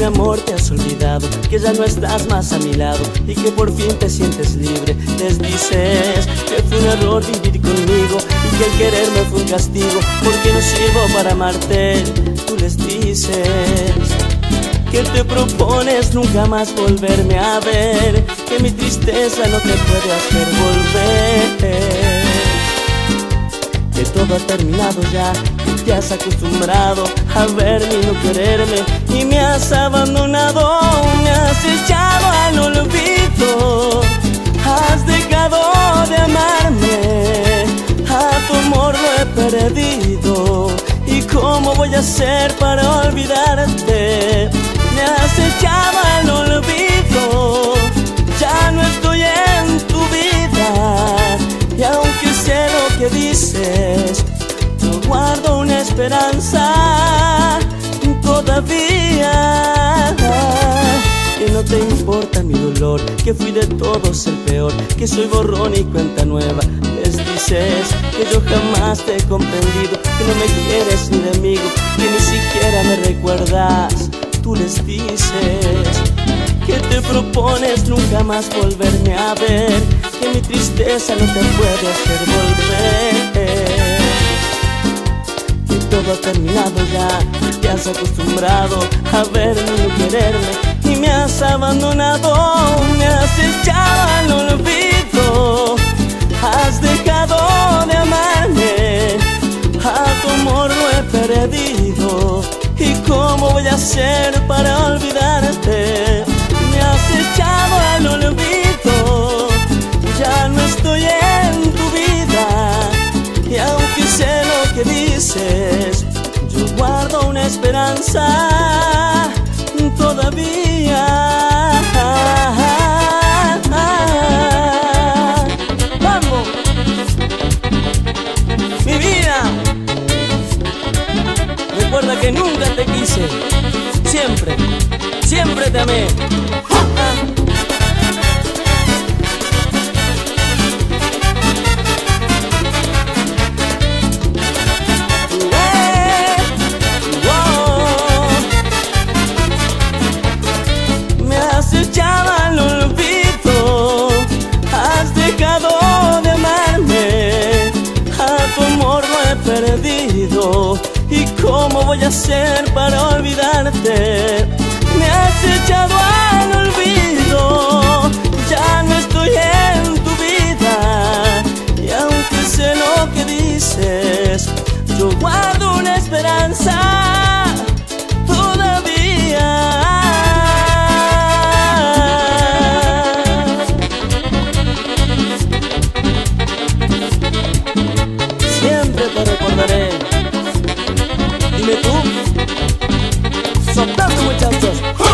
mi amor te has olvidado, que ya no estás más a mi lado y que por fin te sientes libre. Les dices que fue un error vivir conmigo y que el quererme fue un castigo porque no sirvo para amarte. Tú les dices que te propones nunca más volverme a ver, que mi tristeza no te puede hacer volver. Que todo ha terminado ya, te has acostumbrado a verme y no quererme y me has abandonado, me has echado al olvido, has dejado de amarme, a tu amor lo he perdido. ¿Y cómo voy a hacer para olvidarte? me has echado esperanza todavía. Que no te importa mi dolor, que fui de todos el peor, que soy borrón y cuenta nueva. Les dices que yo jamás te he comprendido, que no me quieres ni de amigo, que ni siquiera me recuerdas tú les dices que te propones nunca más volverme a ver, que mi tristeza no te puede hacer volver. Ha terminado ya, te has acostumbrado a verme y quererme y me has abandonado, me has echado al olvido, has dejado de amarme, a tu amor lo he perdido. ¿Y cómo voy a hacer para olvidarte? Me has echado al olvido, ya no estoy en tu vida. Y aunque sé lo que dices, yo guardo una esperanza todavía. ¡Vamos! Mi vida recuerda que nunca te quise, siempre, siempre te amé. Para olvidarte? Me has echado That's what it tells.